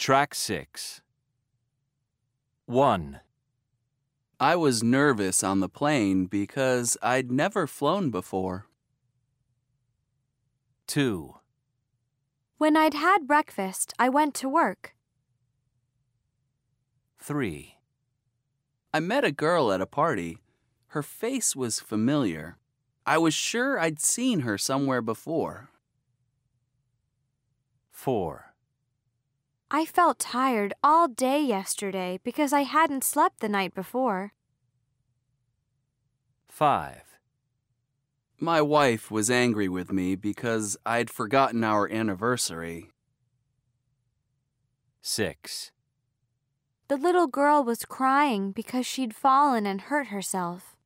Track 6. 1, I was nervous on the plane because I'd never flown before. 2, When I'd had breakfast, I went to work. 3, I met a girl at a party. Her face was familiar. I was sure I'd seen her somewhere before. 4, I felt tired all day yesterday because I hadn't slept the night before. 5, My wife was angry with me because I'd forgotten our anniversary. 6, The little girl was crying because she'd fallen and hurt herself.